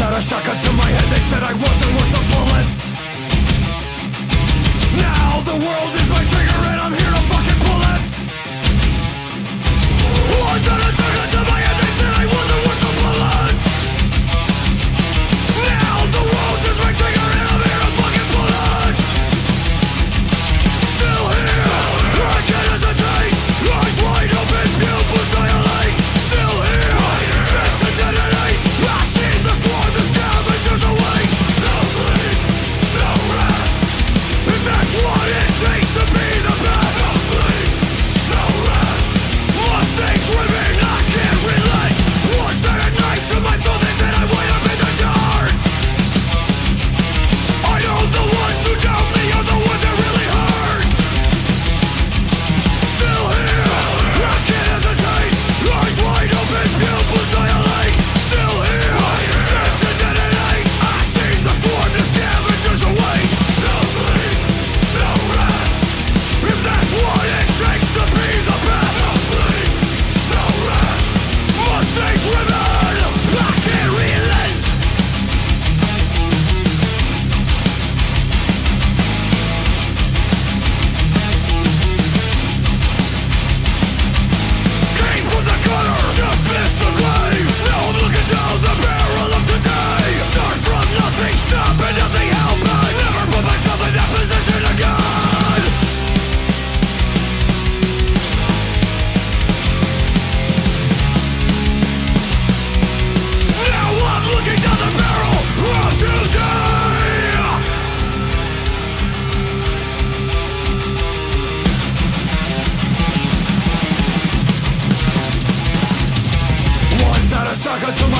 Shot a shotgun to my head They said I wasn't worth the bullets. Rocket to my